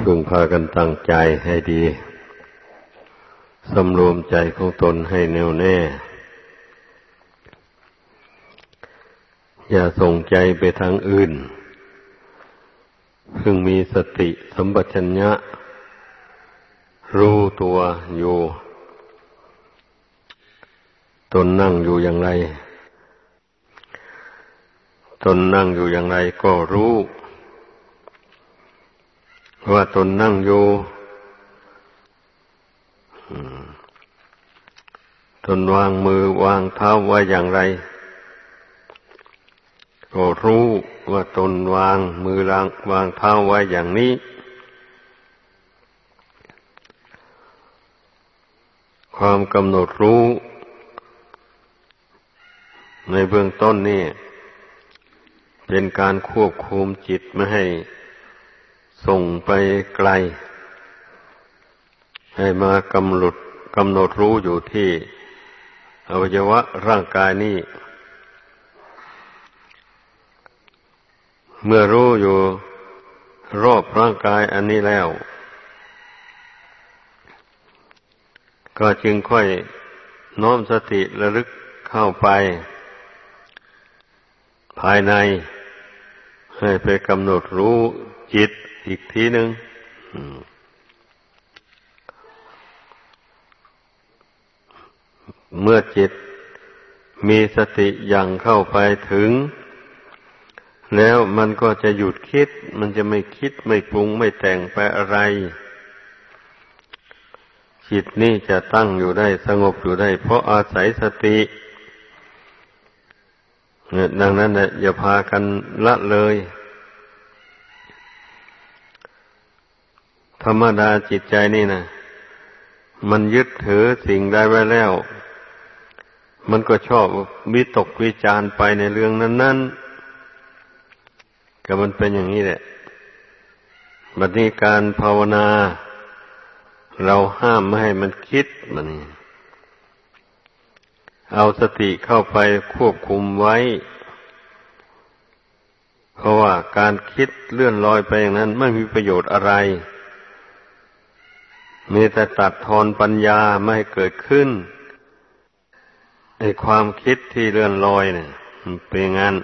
พึงพากันตั้งใจให้ดีสำรวมใจของตนให้แน่วแน่ อย่าส่งใจไปทางอื่น พึงมีสติสัมปชัญญะ รู้ตัวอยู่ ตนนั่งอยู่อย่างไร ตนนั่งอยู่อย่างไรก็รู้ ว่าตนนั่งอยู่ตนวางมือวางเท้าไว้อย่างไร ก็รู้ว่าตนวางมือลางวางเท้าไว้อย่างนี้ ความกำหนดรู้ ในเบื้องต้นนี่เป็นการควบคุมจิตไม่ให้ ส่งไปไกล ให้มากำหนดกำหนดรู้อยู่ที่อวัยวะร่างกายนี้ เมื่อรู้อยู่รอบร่างกายอันนี้แล้ว ก็จึงค่อยน้อมสติระลึกเข้าไป ภายใน ให้ไปกำหนดรู้ อีกทีหนึ่งเมื่อจิตมีสติยังเข้าไปถึง แล้วมันก็จะหยุดคิด มันจะไม่คิดไม่ปรุงไม่แต่งไปอะไร จิตนี่จะตั้งอยู่ได้สงบอยู่ได้ เพราะอาศัยสติดังนั้นอย่าพากันละเลย ธรรมดาจิตใจนี่นะมันยึดถือสิ่งใดไว้แล้ว มันก็ชอบวิตกวิจารไปในเรื่องนั้น ๆ ก็มันเป็นอย่างนี้แหละบัดนี้การภาวนา เราห้ามไม่ให้มันคิดมันนี่เอาสติเข้าไปควบคุมไว้ เพราะว่าการคิดเลื่อนลอยไปอย่างนั้นไม่มีประโยชน์อะไร มีแต่ตัดทอนปัญญาไม่ให้เกิดขึ้นไอความคิดที่เลื่อนลอยเนี่ยเป็นงั้น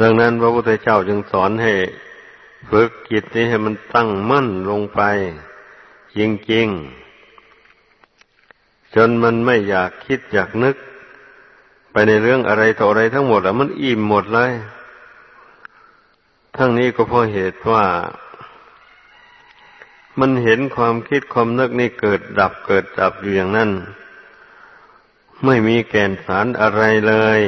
ดังนั้นพระพุทธเจ้าจึงสอนให้ฝึกจิตนี้ให้มันตั้งมั่นลงไป จริงๆ จนมันไม่อยากคิดอยากนึก ไปในเรื่องอะไรต่ออะไรทั้งหมดอะมันอิ่มหมดเลย ทั้งนี้ก็เพราะเหตุว่า มันเห็นความคิดความนึกนี่เกิดดับเกิดดับอยู่อย่างนั้น ไม่มีแก่นสารอะไรเลย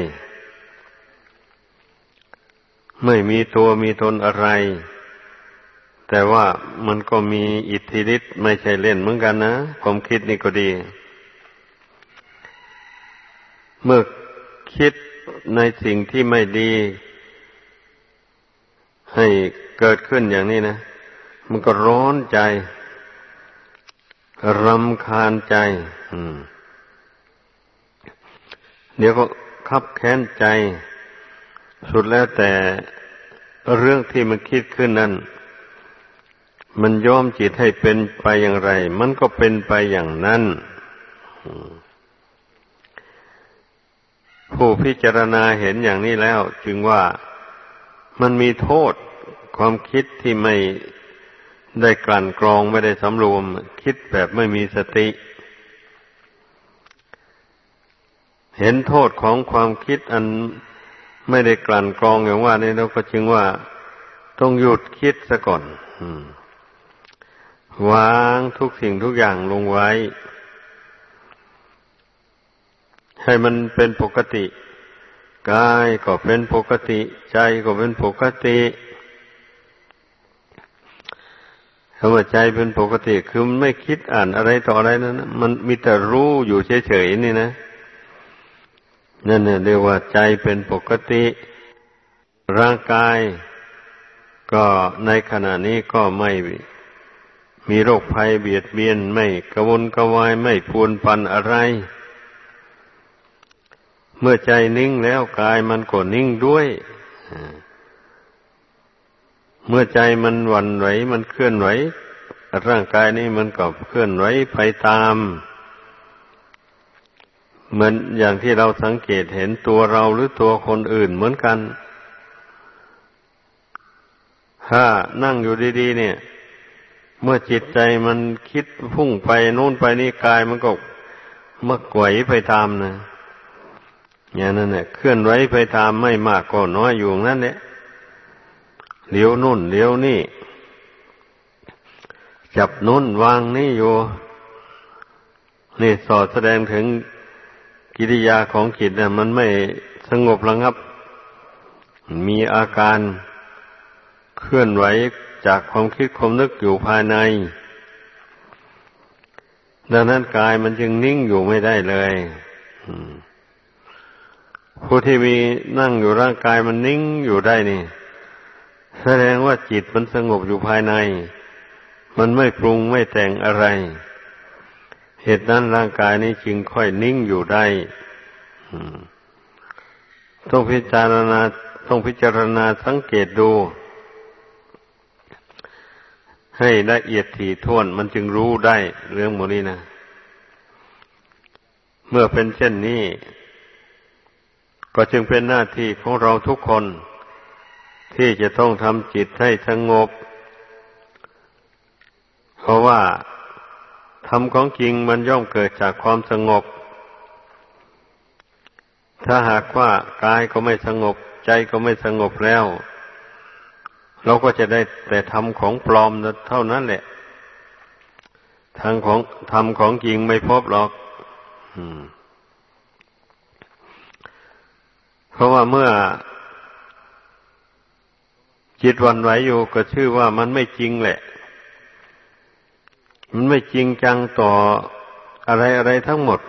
ไม่มีตัวมีตนอะไร แต่ว่ามันก็มีอิทธิฤทธิ์ไม่ใช่เล่นเหมือนกันนะความคิดนี่ก็ดี เมื่อคิดในสิ่งที่ไม่ดี ให้เกิดขึ้นอย่างนี้นะ มันก็ร้อนใจ รำคาญใจเดี๋ยวก็คับแค้นใจ สุดแล้วแต่เรื่องที่มันคิดขึ้นนั้น มันย้อมจิตให้เป็นไปอย่างไร มันก็เป็นไปอย่างนั้น ผู้พิจารณาเห็นอย่างนี้แล้ว จึงว่ามันมีโทษความคิดที่ไม่ ได้กลั่นกรองไม่ได้สำรวม คิดแบบไม่มีสติ เห็นโทษของความคิดอันไม่ได้กลั่นกรองอย่างว่านี่เราก็จึงว่าต้องหยุดคิดซะก่อนวางทุกสิ่งทุกอย่างลงไว้ ให้มันเป็นปกติกายก็เป็นปกติ ใจก็เป็นปกติ คำว่าใจเป็นปกติคือมันไม่คิดอ่านอะไรต่ออะไรนั้นมันมีแต่รู้อยู่เฉยๆนี่นะนั่นเนี่ยเรียกว่าใจเป็นปกติ ร่างกายก็ในขณะนี้ก็ไม่มีโรคภัยเบียดเบียนไม่กระวนกระวายไม่พวนปันอะไร เมื่อใจนิ่งแล้วกายมันก็นิ่งด้วย เมื่อใจมันหวั่นไหว มันเคลื่อนไหว ร่างกายนี้มันก็เคลื่อนไหวไปตาม เหมือนอย่างที่เราสังเกตเห็นตัวเราหรือตัวคนอื่นเหมือนกัน ถ้านั่งอยู่ดี ๆ เนี่ย เมื่อจิตใจมันคิดพุ่งไปโน่นไปนี่กายมันก็มักไหวไปตามนะอย่างนั้นเนี่ยเคลื่อนไหวไปตามไม่มากก็น้อยอยู่นั่นเนี่ย เลี้ยวนู่นเลี้ยวนี่ จับนุ่นวางนี่อยู่ นี่สอดแสดงถึงกิริยาของจิตเนะมันไม่สงบระงับ มีอาการเคลื่อนไหวจากความคิดความนึกอยู่ภายใน ดังนั้นกายมันจึงนิ่งอยู่ไม่ได้เลยผู้ที่มีนั่งอยู่ร่างกายมันนิ่งอยู่ได้นี่ แสดงว่าจิตมันสงบอยู่ภายใน มันไม่ปรุงไม่แต่งอะไร เหตุนั้นร่างกายนี้จึงค่อยนิ่งอยู่ได้ต้องพิจารณาต้องพิจารณาสังเกตดู ให้ละเอียดถี่ถ้วน มันจึงรู้ได้เรื่องโมนี้นะ เมื่อเป็นเช่นนี้ ก็จึงเป็นหน้าที่ของเราทุกคน ที่จะต้องทำจิตให้สงบ เพราะว่าธรรมของจริงมันย่อมเกิดจากความสงบ ถ้าหากว่ากายก็ไม่สงบ ใจก็ไม่สงบแล้ว เราก็จะได้แต่ทำของปลอมเท่านั้นแหละทางของทำของจริงไม่พบหรอกเพราะว่าเมื่อ จิตวันไหวอยู่ก็ชื่อว่ามันไม่จริงแหละ มันไม่จริงจังต่ออะไรอะไรทั้งหมด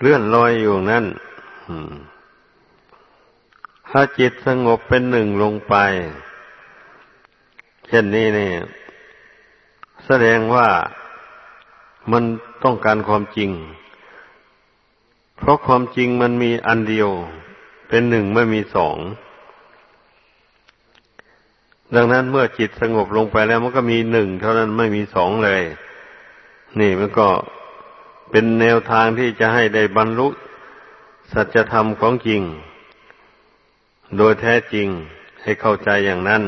เลื่อนลอยอยู่นั่นถ้าจิตสงบเป็นหนึ่งลงไป เช่นนี้เนี่ยแสดงว่ามันต้องการความจริง เพราะความจริงมันมีอันเดียว เป็นหนึ่งไม่มีสอง ดังนั้นเมื่อจิตสงบลงไปแล้วมันก็มีหนึ่งเท่านั้นไม่มีสองเลย นี่มันก็เป็นแนวทางที่จะให้ได้บรรลุสัจธรรมของจริง โดยแท้จริงให้เข้าใจอย่างนั้น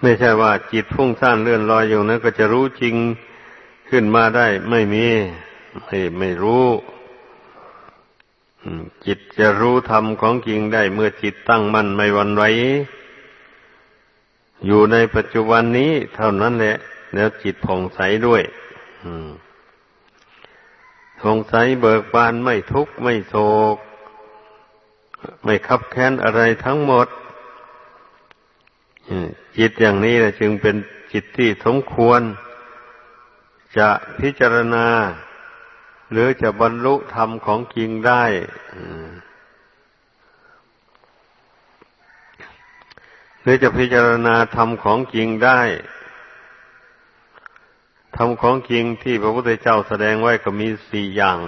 ไม่ใช่ว่าจิตฟุ้งซ่านเลื่อนลอยอยู่นั้นก็จะรู้จริงขึ้นมาได้ไม่มี ไม่ไม่รู้ จิตจะรู้ธรรมของจริงได้เมื่อจิตตั้งมั่นไม่วันไหวอยู่ในปัจจุบันนี้เท่านั้นแหละ แล้วจิตผ่องใสด้วยผ่องใสเบิกบานไม่ทุกข์ไม่โศก ไม่คับแค้นอะไรทั้งหมดจิตอย่างนี้นะจึงเป็นจิตที่สมควร จะพิจารณา หรือจะบรรลุธรรมของจริงได้หรือจะพิจารณาธรรมของจริงได้ธรรมของจริงที่พระพุทธเจ้าแสดงไว้ก็มีสี่อย่าง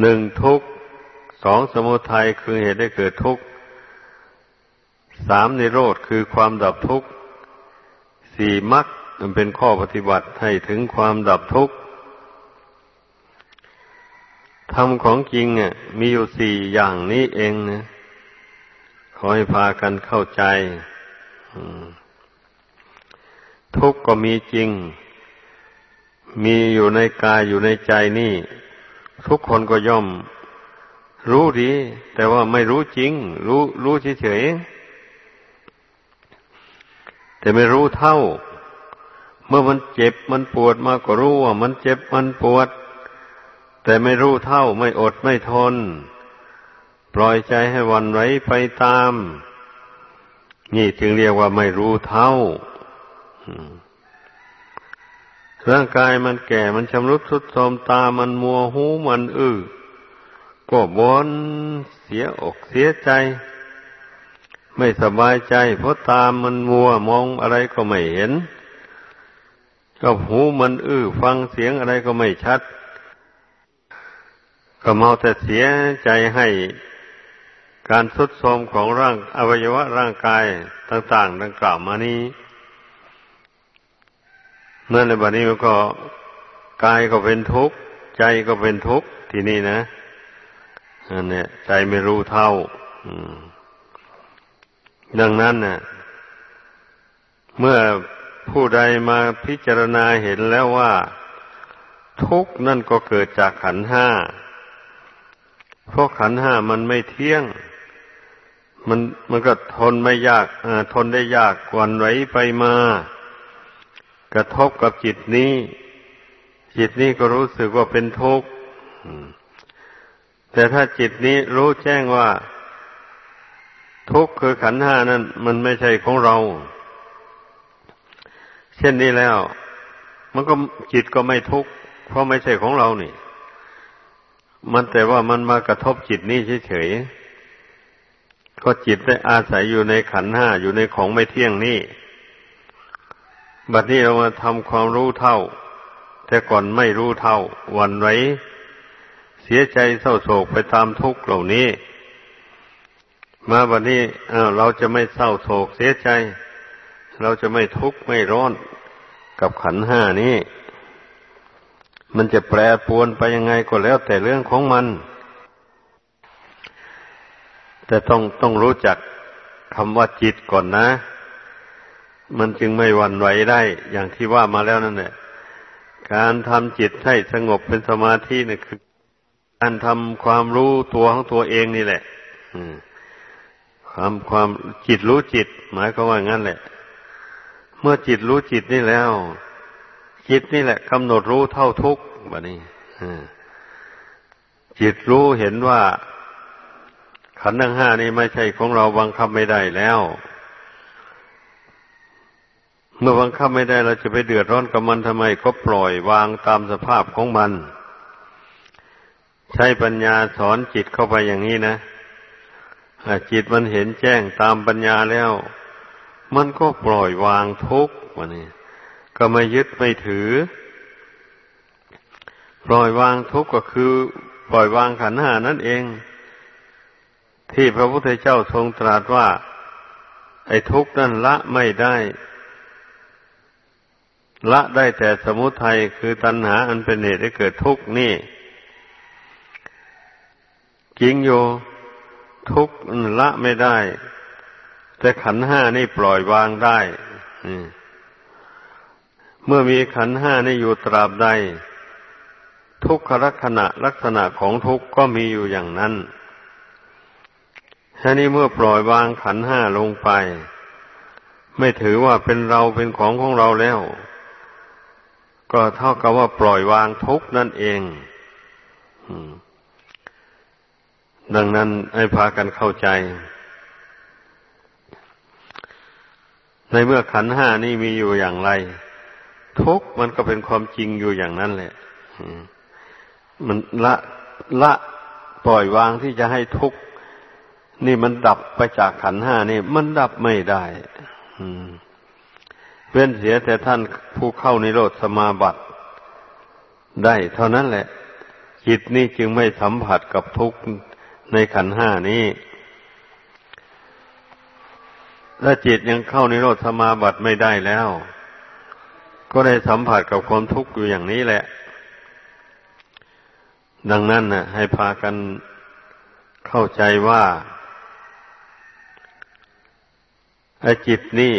หนึ่งทุกสองสมุทัยคือเหตุได้เกิดทุกข์สามนิโรธคือความดับทุกข์สี่มรรค มันเป็นข้อปฏิบัติให้ถึงความดับทุกข์ธรรมของจริงเนี่ยมีอยู่สี่อย่างนี้เองนะขอให้พากันเข้าใจทุกข์ก็มีจริง มีอยู่ในกายอยู่ในใจนี่ ทุกคนก็ย่อม รู้ดี แต่ว่าไม่รู้จริง รู้รู้เฉยๆแต่ไม่รู้เท่า เมื่อมันเจ็บมันปวดมาก็รู้ว่ามันเจ็บมันปวด แต่ไม่รู้เท่าไม่อดไม่ทน ปล่อยใจให้วันไหวไปตาม นี่จึงเรียกว่าไม่รู้เท่าร่างกายมันแก่มันชำรุดทรุดโทรมตามันมัวหูมันอื้อก็บนเสียอกเสียใจ ไม่สบายใจ เพราะตามันมัวมองอะไรก็ไม่เห็น ก็หูมันอื้อฟังเสียงอะไรก็ไม่ชัด ก็เมาแต่เสียใจให้การสุดโทรมของร่างอวัยวะร่างกายต่างๆ ดังกล่าวมานี้นั่นในบัดนี้มันก็กายก็เป็นทุกข์ ใจก็เป็นทุกข์ที่นี่นะอันเนี้ยใจไม่รู้เท่าดังนั้นนะ่ะ เมื่อ ผู้ใดมาพิจารณาเห็นแล้วว่า ทุกข์นั่นก็เกิดจากขันห้า เพราะขันห้ามันไม่เที่ยง มันมันก็ทนไม่ยากทนได้ยากกวนไหวไปมา กระทบกับจิตนี้ จิตนี้ก็รู้สึกว่าเป็นทุกข์แต่ถ้าจิตนี้รู้แจ้งว่า ทุกข์คือขันห้านั้น มันไม่ใช่ของเรา เช่นนี้แล้ว มันก็จิตก็ไม่ทุกข์เพราะไม่ใช่ของเรานี่ มันแต่ว่ามันมากระทบจิตนี่เฉยๆก็จิตได้อาศัยอยู่ในขันห้าอยู่ในของไม่เที่ยงนี่บัดนี้เรามาทำความรู้เท่า แต่ก่อนไม่รู้เท่าวันไว้ เสียใจเศร้าโศกไปตามทุกข์เหล่านี้ มาบัดนี้เราจะไม่เศร้าโศกเสียใจ เราจะไม่ทุกข์ไม่ร้อนกับขันห้านี้ มันจะแปรปวนไปยังไงก็แล้วแต่เรื่องของมัน แต่ต้องต้องรู้จักคำว่าจิตก่อนนะ มันจึงไม่หวั่นไหวได้ อย่างที่ว่ามาแล้วนั่นแหละ การทำจิตให้สงบเป็นสมาธินี่คือ การทำความรู้ตัวของตัวเองนี่แหละความความจิตรู้จิต หมายก็ว่างั้นแหละ มื่อจิตรู้จิตนี่แล้ว จิตนี่แหละกำหนดรู้เท่าทุกข์แบบนี้จิตรู้เห็นว่า ขันธ์ทั้งห้านี้ไม่ใช่ของเราบังคับไม่ได้แล้ว เมื่อบังคับไม่ได้เราจะไปเดือดร้อนกับมันทำไมก็ปล่อยวางตามสภาพของมัน ใช้ปัญญาสอนจิตเข้าไปอย่างนี้นะจิตมันเห็นแจ้งตามปัญญาแล้ว มันก็ปล่อยวางทุกข์วะนี่ก็ไม่ยึดไม่ถือ ปล่อยวางทุกข์ก็คือ ปล่อยวางขันหานั่นเอง ที่พระพุทธเจ้าทรงตรัสว่า ไอ้ทุกข์นั่นละไม่ได้ ละได้แต่สมุทัยคือตัณหาอันเป็นเหตุให้เกิดทุกข์นี่จริงอยู่ทุกข์ละไม่ได้ แต่ขันห้านี่ปล่อยวางได้เมื่อมีขันห้านี่อยู่ตราบใด ทุกขลักษณะลักษณะของทุกข์ก็มีอยู่อย่างนั้นแค่นี้เมื่อปล่อยวางขันห้าลงไป ไม่ถือว่าเป็นเราเป็นของของเราแล้ว ก็เท่ากับว่าปล่อยวางทุกนั่นเองดังนั้นให้พากันเข้าใจ ในเมื่อขันห้านี่มีอยู่อย่างไร ทุกมันก็เป็นความจริงอยู่อย่างนั้นแหละมันละละปล่อยวางที่จะให้ทุกนี่มันดับไปจากขันห้านี่ มันดับไม่ได้เว้นเสียแต่ท่านผู้เข้าในโลดสมาบัติได้ เท่านั้นแหละ จิตนี่จึงไม่สัมผัสกับทุกข์ในขันห้านี้ ถ้าจิตยังเข้าในโลดสมาบัติไม่ได้แล้ว ก็ได้สัมผัสกับความทุกข์อยู่อย่างนี้แหละ ดังนั้นนะให้พากันเข้าใจว่าไอ้จิตนี่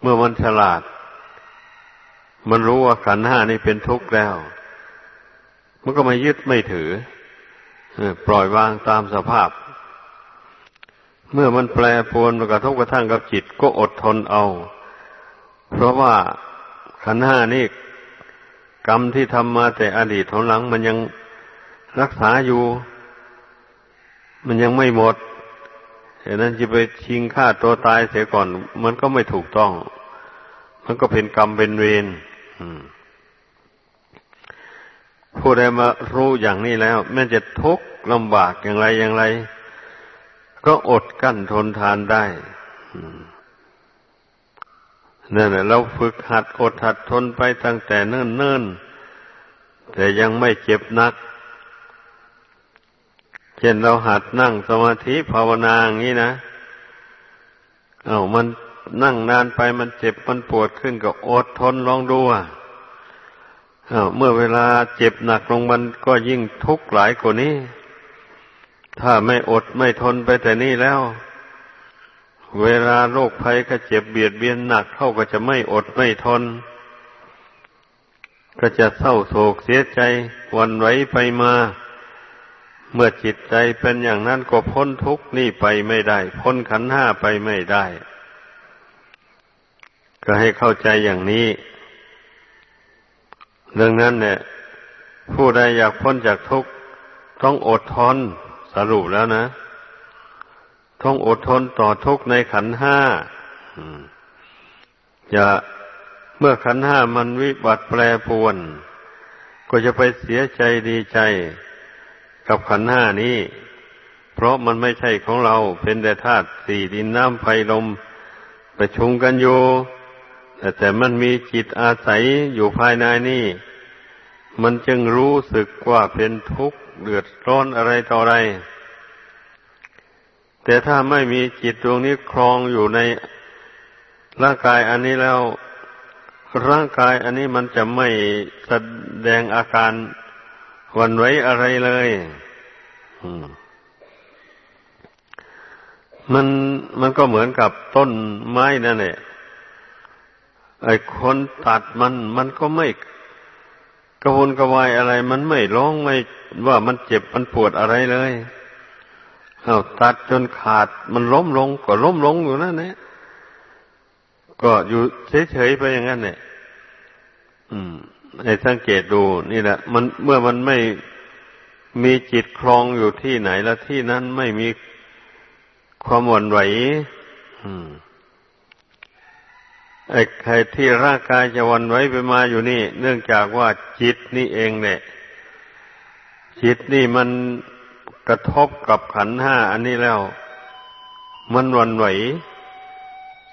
เมื่อมันฉลาด มันรู้ว่าขันห้านี่เป็นทุกข์แล้ว มันก็ไม่ยึดไม่ถือปล่อยวางตามสภาพ เมื่อมันแปรปรวนกระทบกระทั่งกับจิตก็อดทนเอา เพราะว่าขันห้านี่กรรมที่ทำมาแต่อดีตของหลังมันยังรักษาอยู่ มันยังไม่หมดเหตุนั้นจะไปชิงฆ่าตัวตายเสียก่อน มันก็ไม่ถูกต้อง มันก็เป็นกรรมเป็นเวรผู้ใดมารู้อย่างนี้แล้ว แม้จะทุกข์ลำบากอย่างไรอย่างไร ก็อดกั้นทนทานได้นั่นแหละเราฝึกหัดอดหัดทนไปตั้งแต่เนิ่นๆ แต่ยังไม่เจ็บนัก เช่นเราหัดนั่งสมาธิภาวนาอย่างนี้นะ เอา้ามันนั่งนานไปมันเจ็บมันปวดขึ้นก็อดทนลองดูอะเมื่อเวลาเจ็บหนักลงมันก็ยิ่งทุกข์หลายกว่านี้ ถ้าไม่อดไม่ทนไปแต่นี่แล้ว เวลาโรคภัยก็เจ็บเบียดเบียนหนักเข้าก็จะไม่อดไม่ทน ก็จะเศร้าโศกเสียใจวันไหวไปมา เมื่อจิตใจเป็นอย่างนั้นก็พ้นทุกข์นี่ไปไม่ได้ พ้นขันห้าไปไม่ได้ ก็ให้เข้าใจอย่างนี้ดังนั้นเนี่ยผู้ใดอยากพ้นจากทุกข์ต้องอดทน สรุปแล้วนะต้องอดทนต่อทุกในขันห้าอย่าเมื่อขันห้ามันวิบัติแปรปวน ก็จะไปเสียใจดีใจ กับขันห้านี้ เพราะมันไม่ใช่ของเราเป็นแต่ธาตุสี่ดินน้ำไฟลมประชุมกันอยู่แต่แต่มันมีจิตอาศัยอยู่ภายในนี่ มันจึงรู้สึกว่าเป็นทุกข์ เดือดร้อนอะไรต่ออะไร แต่ถ้าไม่มีจิตดวงนี้ครองอยู่ในร่างกายอันนี้แล้ว ร่างกายอันนี้มันจะไม่แสดงอาการวันไหวอะไรเลยมันมันก็เหมือนกับต้นไม้นั่นแหละไอ้คนตัดมันมันก็ไม่ กระวนกระวายอะไร มันไม่ร้องไม่ว่ามันเจ็บมันปวดอะไรเลยเอาตัดจนขาดมันล้มลงก็ล้มลงอยู่นั่นแหละก็อยู่เฉยๆไปอย่างนั้นเนี่ยอืมให้สังเกตดูนี่แหละ มันเมื่อมันไม่มีจิตคลองอยู่ที่ไหนแล้วที่นั้นไม่มีความหวั่นไหว อืม ไอ้ใครที่ร่างกายจะวันไว้ไปมาอยู่นี่ เนื่องจากว่าจิตนี่เองเนี่ย จิตนี่มันกระทบกับขันห้าอันนี้แล้ว มันวันไหว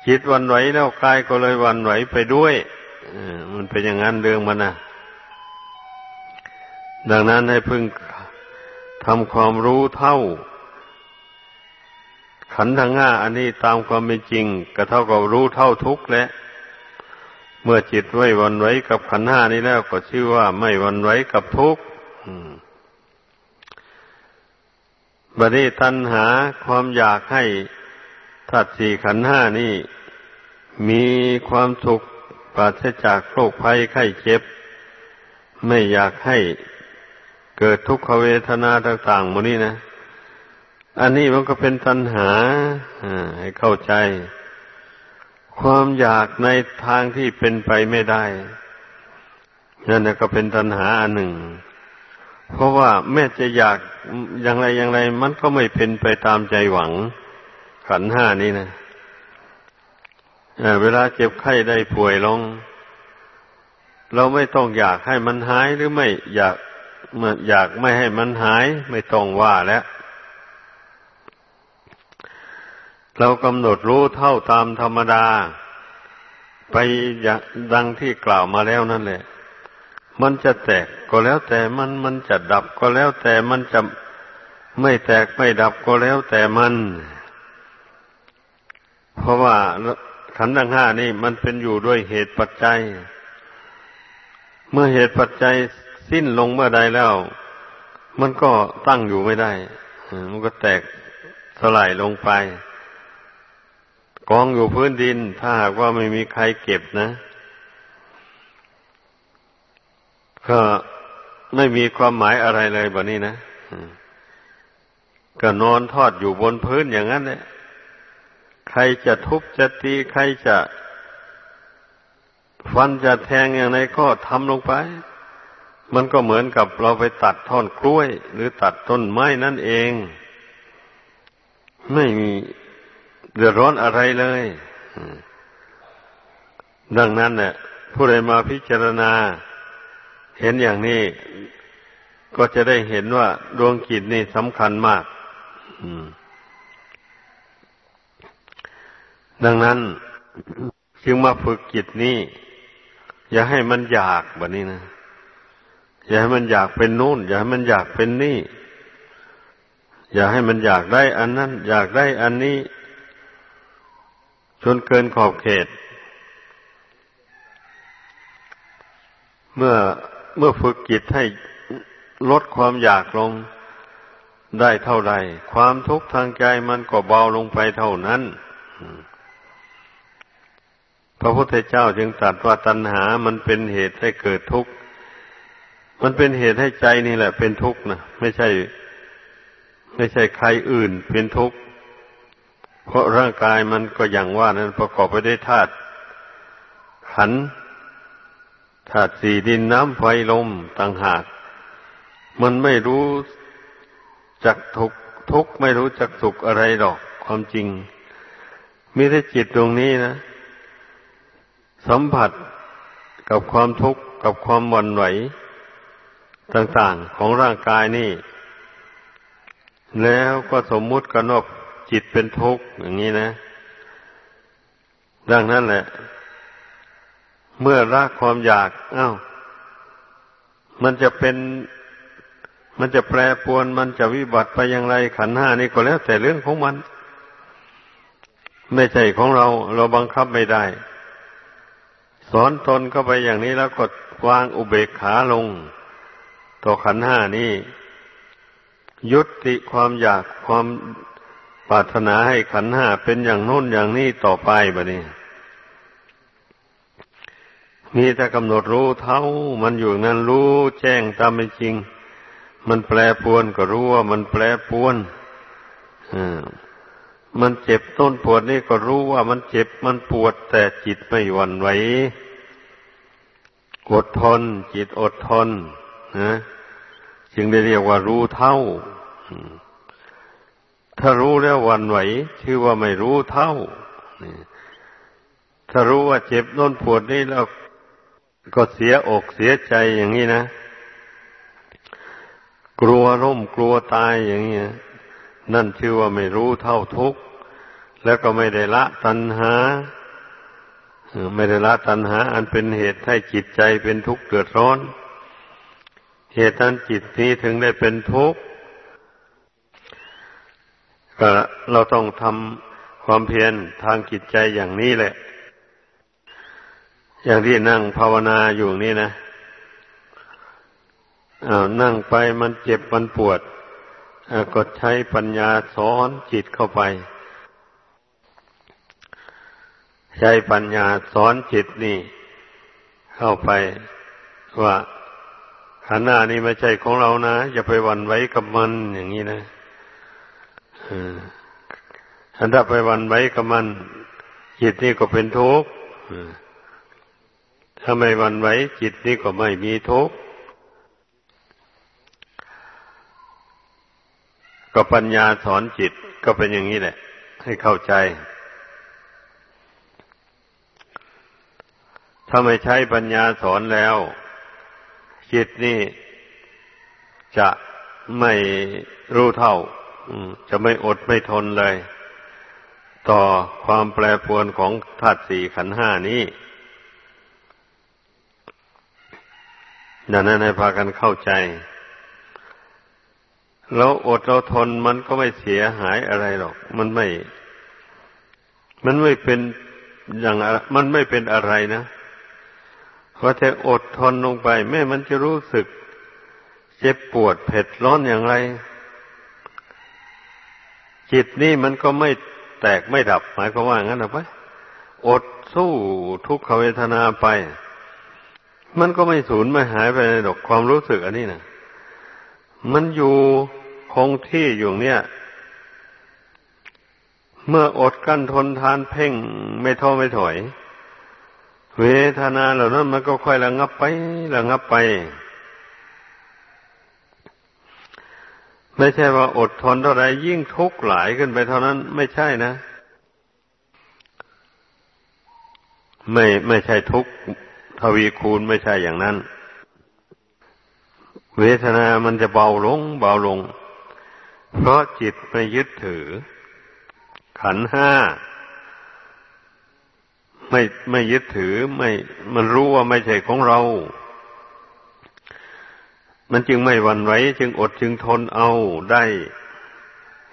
จิตวันไหวแล้วกายก็เลยวันไหวไปด้วยมันเป็นอย่างนั้นเรื่องมันนะดังนั้นให้พึงทำความรู้เท่า ขันธ์ทั้งห้าอันนี้ตามความเป็นจริง ก็เท่ากับรู้เท่าทุกข์และ เมื่อจิตไว้วันไว้กับขันห้านี้แล้วก็ชื่อว่าไม่วันไว้กับทุกข์บัดนี้ตัณหาความอยากให้ทัดสี่ขันห้านี่ มีความสุขปราศจากโรคภัยไข้เจ็บ ไม่อยากให้เกิดทุกขเวทนาต่างๆมูนี้นะ อันนี้มันก็เป็นตัณหาให้เข้าใจ ความอยากในทางที่เป็นไปไม่ได้นั่นก็เป็นตัณหาอันหนึ่ง เพราะว่าแม้จะอยากอย่างไรอย่างไร มันก็ไม่เป็นไปตามใจหวัง ขันห้านี้นะเวลาเจ็บไข้ได้ป่วยลง เราไม่ต้องอยากให้มันหายหรือไม่อยากอยากไม่ให้มันหาย ไม่ต้องว่าแล้ว เรากำหนดรู้เท่าตามธรรมดา ไปดังที่กล่าวมาแล้วนั่นแหละ มันจะแตกก็แล้วแต่มันมันจะดับก็แล้วแต่มันจะไม่แตกไม่ดับก็แล้วแต่มัน เพราะว่าขันธ์ทั้งห้านี่มันเป็นอยู่ด้วยเหตุปัจจัย เมื่อเหตุปัจจัยสิ้นลงเมื่อใดแล้ว มันก็ตั้งอยู่ไม่ได้ มันก็แตกสลายลงไป กองอยู่พื้นดิน ถ้าหากว่าไม่มีใครเก็บนะ ก็ไม่มีความหมายอะไรเลยแบบนี้นะก็นอนทอดอยู่บนพื้นอย่างนั้นเนี่ยใครจะทุบจะตี ใครจะฟันจะแทงอย่างไรก็ทำลงไป มันก็เหมือนกับเราไปตัดท่อนกล้วย หรือตัดต้นไม้นั่นเอง ไม่มี เดือดร้อนอะไรเลยดังนั้นเนี่ยผู้ใดมาพิจารณา เห็นอย่างนี้ ก็จะได้เห็นว่าดวงจิตนี่สำคัญมากดังนั้นจึงมาฝึกจิตนี้ อย่าให้มันอยากแบบนี้นะอย่าให้มันอยากเป็นนู่น อย่าให้มันอยากเป็นนี่ อย่าให้มันอยากได้อันนั้น อยากได้อันนี้ จนเกินขอบเขต เมื่อเมื่อฝึกจิตให้ลดความอยากลงได้เท่าใดความทุกข์ทางใจมันก็เบาลงไปเท่านั้น พระพุทธเจ้าจึงตรัสว่าตัณหามันเป็นเหตุให้เกิดทุกข์ มันเป็นเหตุให้ใจนี่แหละ เป็นทุกข์นะไม่ใช่ ไม่ใช่ใครอื่นเป็นทุกข์ เพราะร่างกายมันก็อย่างว่านั้นประกอบไปด้วยธาตุขันธาตุสี่ดินน้ำไฟลมต่างหาก มันไม่รู้จักทุกทุกไม่รู้จักสุขอะไรหรอกความจริง มีแต่จิตตรงนี้นะ สัมผัสกับความทุกข์กับความวันไหว ต่างๆของร่างกายนี่ แล้วก็สมมุติกันว่า จิตเป็นทุกข์อย่างนี้นะ ดังนั้นแหละ เมื่อรักความอยากอา้าวมันจะเป็น มันจะแปรปวนมันจะวิบัติไปอย่างไรขันห้านี่ก็แล้ว แต่เรื่องของมัน ไม่ใช่ของเรา เราบังคับไม่ได้ สอนตนเข้าไปอย่างนี้แล้วก็วางอุเบกขาลง ต่อขันห้านี้ยุติความอยากความ ปรารถนาให้ขันห้าเป็นอย่างโน้นอย่างนี้ต่อไปบะนี้มีแต่กำหนดรู้เท่า มันอยู่นั้นรู้แจ้งตามเป็นจริง มันแปรปวนก็รู้ว่ามันแปรปวนมันเจ็บต้นปวดนี่ก็รู้ว่ามันเจ็บมันปวดแต่จิตไม่หวั่นไหวอดทน จิตอดทนนะจึงได้เรียกว่ารู้เท่า ถ้ารู้แล้ววันไหวชื่อว่าไม่รู้เท่าถ้ารู้ว่าเจ็บน้นปวดนี่แล้วก็เสียอกเสียใจอย่างนี้นะ กลัวร่มกลัวตายอย่างนี้นั่นชื่อว่าไม่รู้เท่าทุกข์แล้วก็ไม่ได้ละตัณหาไม่ได้ละตัณหา อันเป็นเหตุให้จิตใจเป็นทุกข์เดือดร้อน เหตุนั้นจิตนี้ถึงได้เป็นทุกข์ ก็เราต้องทำความเพียรทางจิตใจอย่างนี้แหละ อย่างที่นั่งภาวนาอยู่นี่นะอานั่งไปมันเจ็บมันปวดก็ใช้ปัญญาสอนจิตเข้าไป ใช้ปัญญาสอนจิตนี่ เข้าไปว่าขันหน้านี้ไม่ใช่ของเรานะ อย่าไปหวั่นไหวกับมันอย่างนี้นะ ถ้าไปวันไหวกับมัน จิตนี่ก็เป็นทุกข์ถ้าไม่วันไหวจิตนี่ก็ไม่มีทุกข์ก็ปัญญาสอนจิตก็เป็นอย่างนี้แหละ ให้เข้าใจ ถ้าไม่ใช้ปัญญาสอนแล้ว จิตนี่จะไม่รู้เท่า จะไม่อดไม่ทนเลย ต่อความแปรปรวนของธาตุสี่ขันห้านี้ดังนั้นให้พากันเข้าใจเราอดเราทนมันก็ไม่เสียหายอะไรหรอก มันไม่ มันไม่เป็นอย่างมันไม่เป็นอะไรนะเพอแต่อดทนลงไป แม่มันจะรู้สึก เจ็บปวดเผ็ดร้อนอย่างไร จิตนี่มันก็ไม่แตกไม่ดับ หมายความว่างั้นหรอปะอดสู้ทุกขเวทนาไป มันก็ไม่สูญไม่หายไปหรอกความรู้สึกอันนี้นะมันอยู่คงที่อยู่เนี่ย เมื่ออดกั้นทนทานเพ่งไม่ท้อไม่ถอย เวทนาเหล่านั้นมันก็ค่อยระงับไประงับไป ไม่ใช่ว่าอดทนเท่าไรยิ่งทุกข์หลายขึ้นไปเท่านั้น ไม่ใช่นะ ไม่ไม่ใช่ทุกข์ทวีคูณไม่ใช่อย่างนั้น เวทนามันจะเบาลง เบาลง เพราะจิตไม่ยึดถือ ขันห้าไม่ไม่ยึดถือไม่มันรู้ว่าไม่ใช่ของเรา มันจึงไม่หวั่นไหวจึงอดจึงทนเอาได้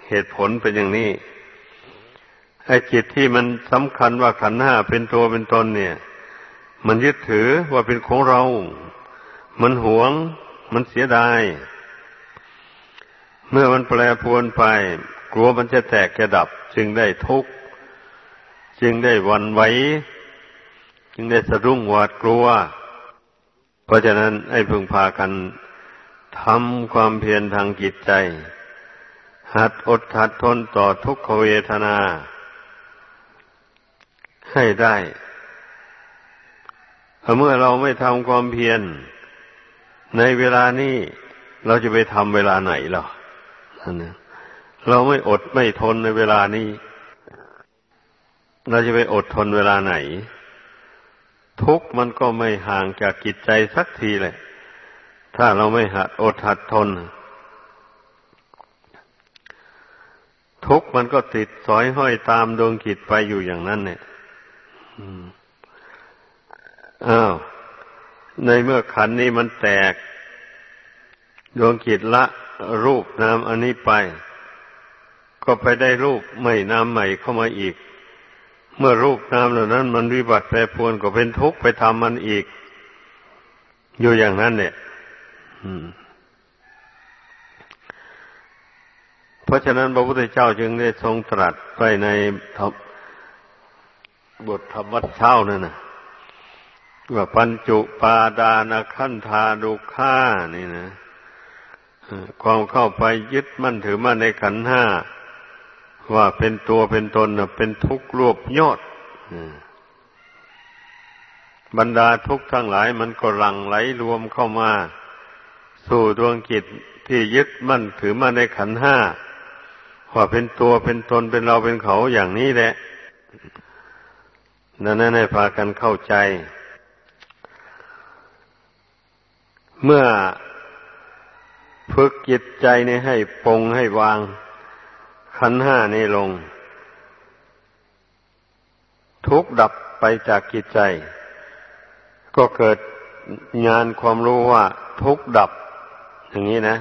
เหตุผลเป็นอย่างนี้ไอ้จิตที่มันสำคัญว่าขันห้าเป็นตัวเป็นตนเนี่ย มันยึดถือว่าเป็นของเรา มันหวง มันเสียดาย เมื่อมันแปรปรวนไป กลัวมันจะแตกจะดับ จึงได้ทุกข์ จึงได้วันไหวจึงได้สะดุ้งหวาดกลัว เพราะฉะนั้นไอ้พึงพากัน ทำความเพียรทางจิตใจ หัดอดหัดทนต่อทุกขเวทนา ให้ได้เมื่อเราไม่ทำความเพียร ในเวลานี้เราจะไปทำเวลาไหนหรอเราไม่อดไม่ทนในเวลานี้ เราจะไปอดทนเวลาไหน ทุกมันก็ไม่ห่างจากกิจใจสักทีเลย ถ้าเราไม่หัดอดหัดทน ทุกมันก็ติดสอยห้อยตามดวงกิจไปอยู่อย่างนั้นเนี่ยอ้าว ในเมื่อขันนี้มันแตก ดวงจิตละรูปนามอันนี้ไป ก็ไปได้รูปใหม่นามใหม่เข้ามาอีก เมื่อรูปนามเหล่านั้น มันวิบัติแปรปรวนก็เป็นทุกข์ไปทำมันอีก อยู่อย่างนั้นเนี่ย เพราะฉะนั้นพระพุทธเจ้าจึงได้ทรงตรัสไปในบทธรรมวัดเช้านั่นนะว่าปัญจุปาดานขันธาดุข่านี่นะความเข้าไปยึดมั่นถือมั่นในขันห้าว่าเป็นตัวเป็นตนเป็นทุกข์รวบยอดบรรดาทุกข์ทั้งหลายมันก็หลั่งไหลรวมเข้ามา สู่ดวงจิตที่ยึดมั่นถือมั่นในขันห้าว่าเป็นตัวเป็นตนเป็นเราเป็นเขาอย่างนี้แหละดังนั้นให้พากันเข้าใจ เมื่อฝึกจิตใจนี่ให้ปงให้วางขันห้านี้ลง ทุกดับไปจากจิตใจ ก็เกิดงานความรู้ว่าทุกดับ อย่างนี้นะ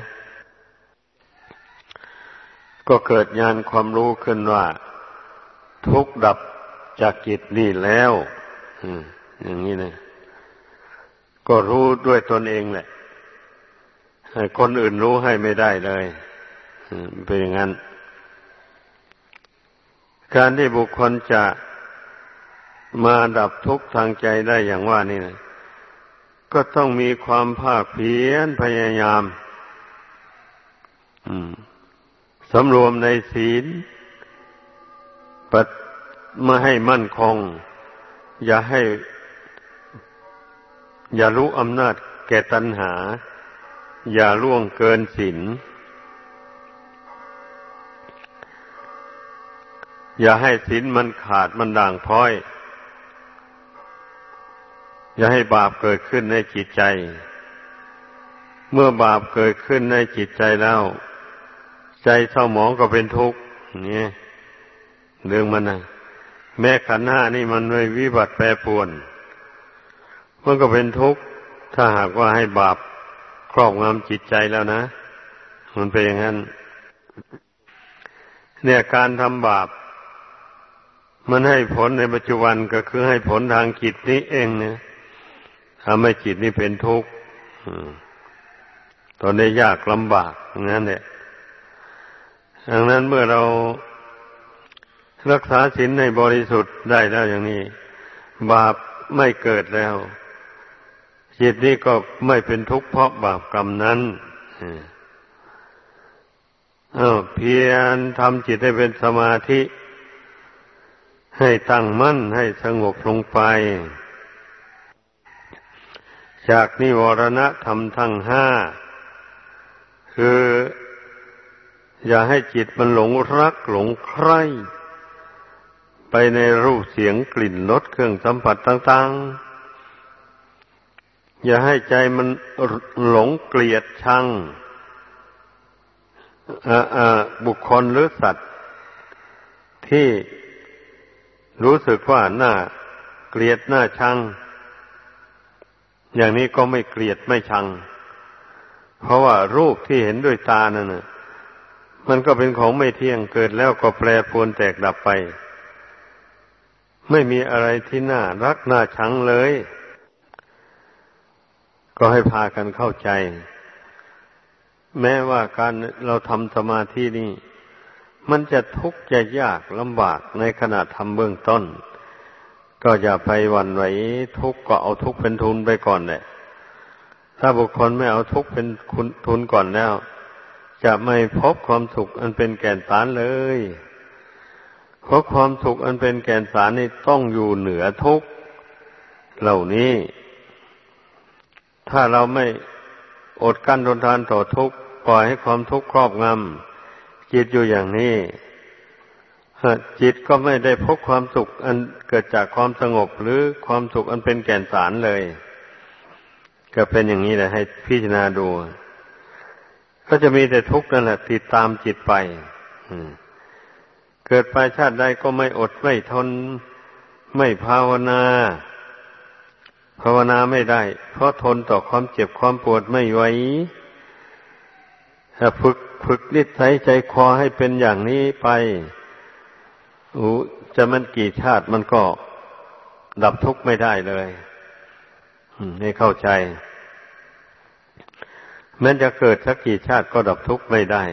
ก็เกิดงานความรู้ขึ้นว่า ทุกดับจากจิตนี่แล้วอย่างนี้นะก็รู้ด้วยตนเองแหละคนอื่นรู้ให้ไม่ได้เลยเป็นอย่างนั้น การที่บุคคลจะมาดับทุกข์ทางใจได้อย่างว่านี่นะก็ต้องมีความภาคเพียรพยายาม สำรวมในศีลปไม่ให้มั่นคง อย่าให้ อย่ารู้อำนาจแก่ตัณหา อย่าล่วงเกินศีลอย่าให้ศีลมันขาดมันด่างพ้อย อย่าให้บาปเกิดขึ้นในจิตใจ เมื่อบาปเกิดขึ้นในจิตใจแล้ว ใจเศร้าหมองก็เป็นทุกข์นี่เรื่องมันนะแม้ขันห้านี่มันไม่วิบัติแปรปวนมันก็เป็นทุกข์ถ้าหากว่าให้บาปครอบงำจิตใจแล้วนะ มันเป็นอย่างนั้น เนี่ยการทำบาป มันให้ผลในปัจจุบันก็คือให้ผลทางจิตนี้เองเนี่ยทำให้จิตนี้เป็นทุกข์ตอนนี้ยากลำบากอย่างนั้นเนี่ย ดังนั้นเมื่อเรารักษาศีลให้บริสุทธิ์ได้แล้วอย่างนี้ บาปไม่เกิดแล้วจิตนี้ก็ไม่เป็นทุกข์เพราะบาปกรรมนั้นเออเพียรทำจิตให้เป็นสมาธิ ให้ตั้งมั่นให้สงบลงไป จากนิวรณธรรมทั้งห้า คือ อย่าให้จิตมันหลงรักหลงใคร่ไปในรูปเสียงกลิ่นรสเครื่องสัมผัสต่างๆ อย่าให้ใจมันหลงเกลียดชังบุคคลหรือสัตว์ ที่รู้สึกว่าหน่าเกลียดหน่าชัง อย่างนี้ก็ไม่เกลียดไม่ชัง เพราะว่ารูปที่เห็นด้วยตานั่น มันก็เป็นของไม่เที่ยงเกิดแล้วก็แปรปรวนแตกดับไป ไม่มีอะไรที่น่ารักน่าชังเลย ก็ให้พากันเข้าใจ แม้ว่าการเราทำสมาธินี่ มันจะทุกข์จะยากลำบากในขณะทำเบื้องต้น ก็อย่าไปหวั่นไหวทุกข์ก็เอาทุกข์เป็นทุนไปก่อนแหละถ้าบุคคลไม่เอาทุกข์เป็นทุนก่อนแล้ว จะไม่พบความสุขอันเป็นแก่นสารเลย เพราะความสุขอันเป็นแก่นสารนี่ต้องอยู่เหนือทุกเหล่านี้ ถ้าเราไม่อดกั้นทนทานต่อทุกข์ปล่อยให้ความทุกข์ครอบงำจิตอยู่อย่างนี้จิตก็ไม่ได้พบความสุข อันเกิดจากความสงบหรือความสุขอันเป็นแก่นสารเลย ก็เป็นอย่างนี้แหละให้พิจารณาดู ก็จะมีแต่ทุกข์นั่นแหละติดตามจิตไปเกิดไปชาติใดก็ไม่อดไม่ทน ไม่ภาวนา ภาวนาไม่ได้ เพราะทนต่อความเจ็บความปวดไม่ไหวถ้าฝึกฝึกนิสัยใจคอให้เป็นอย่างนี้ไปอู้จะมันกี่ชาติมันก็ดับทุกข์ไม่ได้เลยให้เข้าใจ แม้จะเกิดสักกี่ชาติก็ดับทุกข์ไม่ได้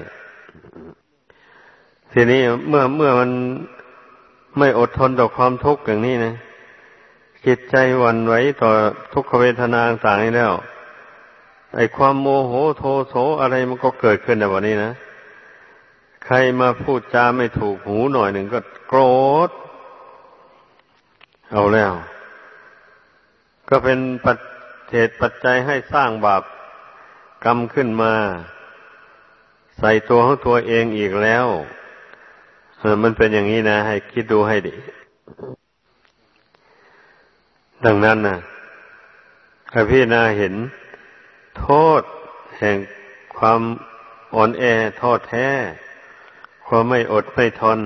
ทีนี้เมื่อเมื่อมันไม่อดทนต่อความทุกข์อย่างนี้นะจิตใจวันไหวต่อทุกขเวทนาต่างๆแล้ว ไอ้ความโมโหโทโสอะไรมันก็เกิดขึ้นในวันนี้นะใครมาพูดจาไม่ถูกหูหน่อยหนึ่งก็โกรธ เอาแล้ว ก็เป็นปัจเหตุปัจจัยให้สร้างบาป กรรมขึ้นมา ใส่ตัวของตัวเองอีกแล้วมันเป็นอย่างนี้นะ ให้คิดดูให้ดี ดังนั้นนะถ้าพี่นาเห็น โทษแห่งความอ่อนแอทอดแท้ ความไม่อดไม่ทน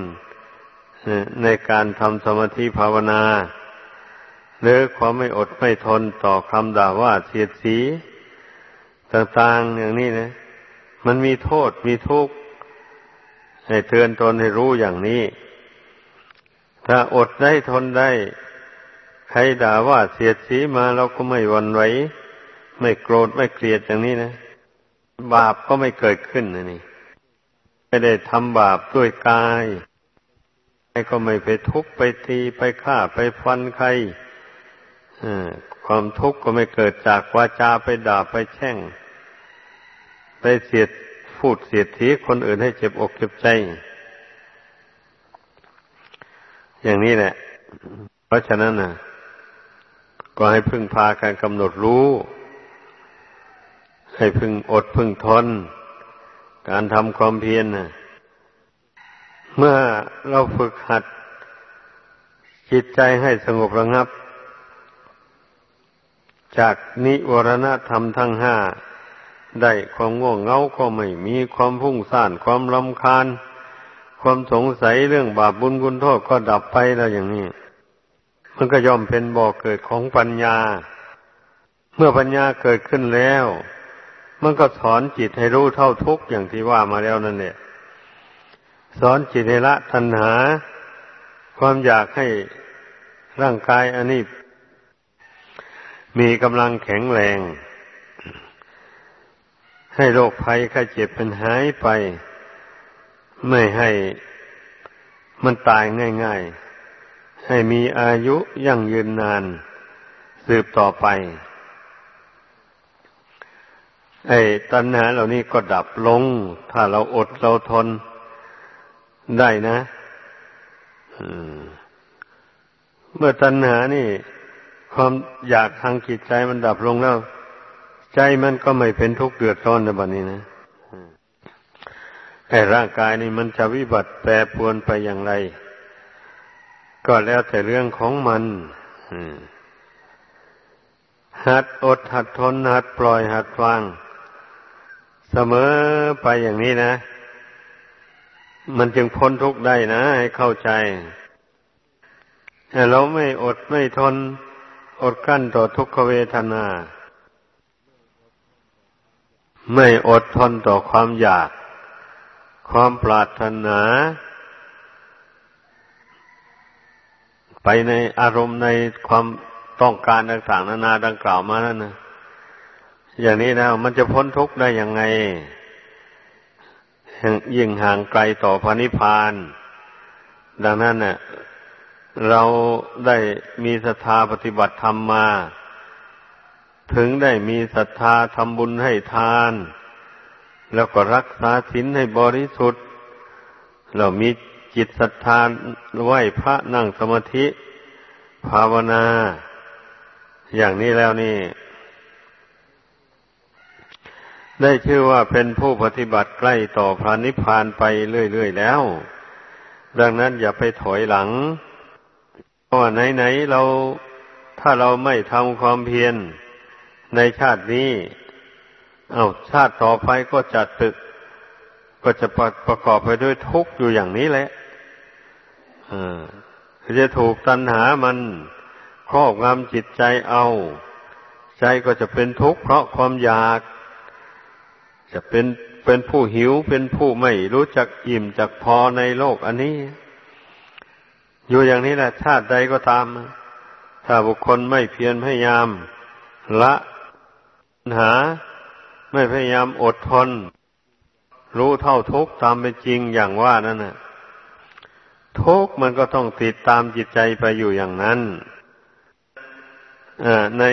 ในการทำสมาธิภาวนา หรือความไม่อดไม่ทนต่อคำด่าว่าเสียดสี ต่างๆอย่างนี้นะ มันมีโทษมีทุกข์ให้เตือนตนให้รู้อย่างนี้ ถ้าอดได้ทนได้ ใครด่าว่าเสียดสีมาเราก็ไม่วันไหว ไม่โกรธไม่เกลียดอย่างนี้นะ บาปก็ไม่เกิดขึ้นนะนี่ ไม่ได้ทำบาปด้วยกายก็ไม่ไปทุบไปตีไปฆ่าไปฟันใคร ความทุกข์ก็ไม่เกิดจากวาจาไปด่าไปแช่ง ไปเสียดพูดเสียดทีคนอื่นให้เจ็บอกเจ็บใจ อย่างนี้แหละ เพราะฉะนั้นนะก็ให้พึ่งพาการกำหนดรู้ ให้พึ่งอดพึ่งทน การทำความเพียรนะเมื่อเราฝึกหัดจิตใจให้สงบระงับ จากนิวรณธรรมทั้งห้าได้ความง่วงเงาก็ไม่มีความพุ่งซ่านความลำคาญ ความสงสัยเรื่องบาปบุญคุณโทษก็ดับไปแล้วอย่างนี้ มันก็ย่อมเป็นบ่อกเกิดของปัญญา เมื่อปัญญาเกิดขึ้นแล้ว มันก็สอนจิตให้รู้เท่าทุกอย่างที่ว่ามาแล้วนั่นเนี่ยสอนจิตให้ละทันหา ความอยากให้ร่างกายอันนี้ มีกำลังแข็งแรง ให้โรคภัยไข้เจ็บเป็นหายไป ไม่ให้มันตายง่ายๆ ให้มีอายุยั่งยืนนาน สืบต่อไป ไอ้ตัณหาเหล่านี้ก็ดับลง ถ้าเราอดเราทนได้นะเมื่อตัณหานี่ ความอยากทางจิตใจมันดับลงแล้ว ใจมันก็ไม่เป็นทุกข์เดือดร้อนในบัดนี้นะแต่ร่างกายนี่มันจะวิบัติแปรปรวนไปอย่างไร ก็แล้วแต่เรื่องของมันหัดอดหัดทนหัดปล่อยหัดวาง เสมอไปอย่างนี้นะ มันจึงพ้นทุกข์ได้นะ ให้เข้าใจแต่เราไม่อดไม่ทน อดกั้นต่อทุกขเวทนา ไม่อดทนต่อความอยาก ความปรารถนา ไปในอารมณ์ในความต้องการต่างๆนานาดังกล่าวมาแล้วนะอย่างนี้แล้วมันจะพ้นทุกข์ได้ยังไง ยิ่งห่างไกลต่อพระนิพพาน ดังนั้นเน่ะ เราได้มีศรัทธาปฏิบัติธรรมมา ถึงได้มีศรัทธาทำบุญให้ทาน แล้วก็รักษาศีลให้บริสุทธิ์ เรามีจิตศรัทธาไหวพระนั่งสมาธิ ภาวนา อย่างนี้แล้วนี่ ได้ชื่อว่าเป็นผู้ปฏิบัติใกล้ต่อพระนิพพานไปเรื่อยๆแล้ว ดังนั้นอย่าไปถอยหลัง เพราะไหนๆเราถ้าเราไม่ทำความเพียรในชาตินี้ เอาชาติต่อไปก็จะตึก ก็จะประประกอบไปด้วยทุกข์อยู่อย่างนี้แหละอ่าจะถูกตัณหามันครอบงำจิตใจเอา ใจก็จะเป็นทุกข์เพราะความอยาก จะเป็นเป็นผู้หิวเป็นผู้ไม่รู้จักอิ่มจักพอในโลกอันนี้ อยู่อย่างนี้แหละชาติใดก็ตาม ถ้าบุคคลไม่เพียรพยายาม ละปัญหา ไม่พยายามอดทน รู้เท่าทุกตามเป็นจริงอย่างว่านั่นน่ะทุกมันก็ต้องติดตามจิตใจไปอยู่อย่างนั้นใน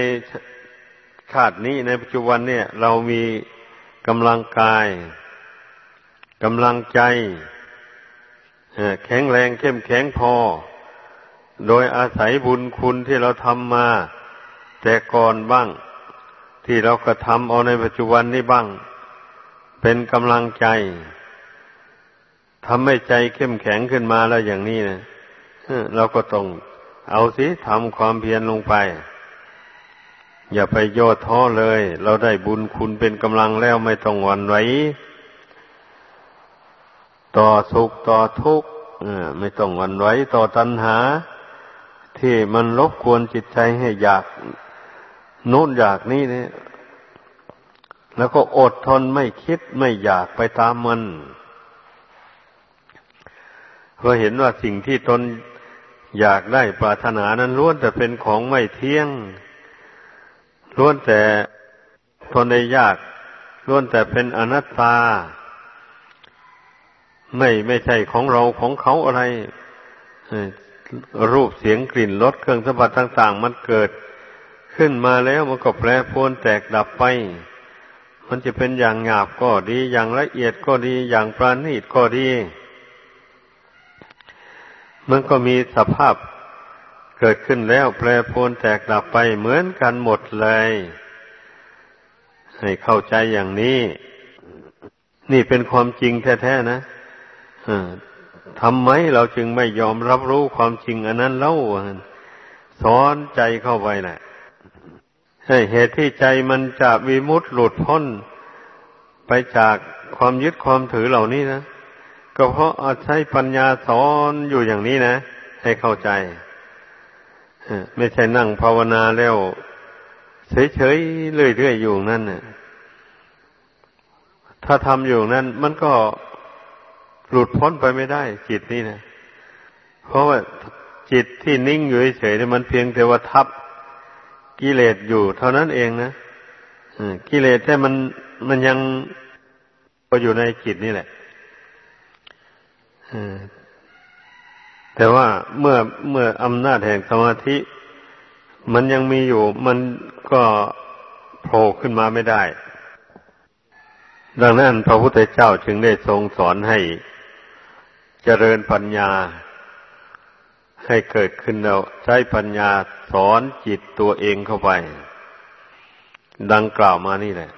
ชาตินี้ในปัจจุบันเนี่ย เรามีกำลังกายกำลังใจ แข็งแรงเข้มแข็งพอ โดยอาศัยบุญคุณที่เราทำมา แต่ก่อนบ้าง ที่เรากระทำเอาในปัจจุบันนี้บ้าง เป็นกำลังใจทำให้ใจเข้มแข็งขึ้นมาแล้วอย่างนี้นะเราก็ต้องเอาสิทำความเพียรลงไป อย่าไปโยท้อเลย เราได้บุญคุณเป็นกำลังแล้วไม่ต้องหวั่นไหว ต่อสุขต่อทุกข์ไม่ต้องวันไหวต่อตัณหา ที่มันรบกวนจิตใจให้อยากโน้นอยากนี่เนี่ย แล้วก็อดทนไม่คิดไม่อยากไปตามมันเพราะเห็นว่าสิ่งที่ตนอยากได้ปรารถนานั้นล้วนแต่เป็นของไม่เที่ยงล้วนแต่ทนได้ยากล้วนแต่เป็นอนัตตา ไม่ไม่ใช่ของเราของเขาอะไรรูปเสียงกลิ่นรสเครื่องสัมผัสต่าง ๆ มันเกิดขึ้นมาแล้วมันก็แปรปรวนแตกดับไป มันจะเป็นอย่างหยาบก็ดี อย่างละเอียดก็ดีอย่างปราณีตก็ดี มันก็มีสภาพเกิดขึ้นแล้วแปรปรวนแตกดับไปเหมือนกันหมดเลย ให้เข้าใจอย่างนี้ นี่เป็นความจริงแท้ๆนะ ทำไมเราจึงไม่ยอมรับรู้ความจริงอันนั้นเล่าสอนใจเข้าไปแหละให้เหตุที่ใจมันจะวิมุตต์หลุดพ้น ไปจากความยึดความถือเหล่านี้นะ ก็เพราะอาศัยปัญญาสอนอยู่อย่างนี้นะ ให้เข้าใจไม่ใช่นั่งภาวนาแล้วเฉยๆเรื่อยๆอยู่นั่นน่ะถ้าทำอยู่นั้นมันก็ หลุดพ้นไปไม่ได้ จิตนี่นะเพราะว่าจิตที่นิ่งอยู่เฉยๆมันเพียงแต่ว่าทับกิเลสอยู่ เท่านั้นเองนะกิเลสแต่มันมันยังอยู่ในจิตนี่แหละแต่ว่าเมื่อเมื่ออำนาจแห่งสมาธิ มันยังมีอยู่ มันก็โผล่ขึ้นมาไม่ได้ ดังนั้นพระพุทธเจ้าจึงได้ทรงสอนให้ เจริญปัญญา ให้เกิดขึ้นแล้วใช้ปัญญาสอนจิตตัวเองเข้าไป ดังกล่าวมานี่แหละ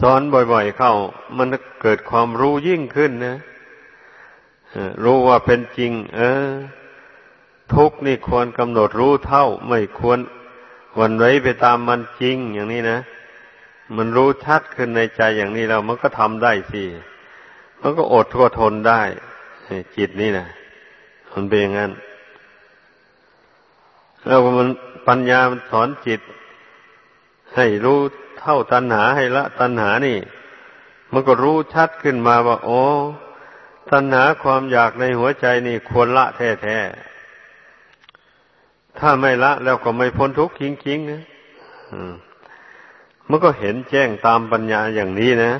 สอนบ่อยๆเข้า มันเกิดความรู้ยิ่งขึ้นนะรู้ว่าเป็นจริง เออ ทุกนี่ควรกำหนดรู้เท่า ไม่ควรวันไว้ไปตามมันจริงอย่างนี้นะ มันรู้ชัดขึ้นในใจอย่างนี้แล้วมันก็ทำได้สิ มันก็อดก็ทนได้จิตนี่นะมันเป็นอย่างนั้นแล้วมันปัญญามันสอนจิต ให้รู้เท่าตัณหาให้ละตัณหานี่ มันก็รู้ชัดขึ้นมาว่า โอ้ตัณหาความอยากในหัวใจนี่ควรละแท้ๆ ถ้าไม่ละแล้วก็ไม่พ้นทุกข์จริงๆนะมันก็เห็นแจ้งตามปัญญาอย่างนี้นะ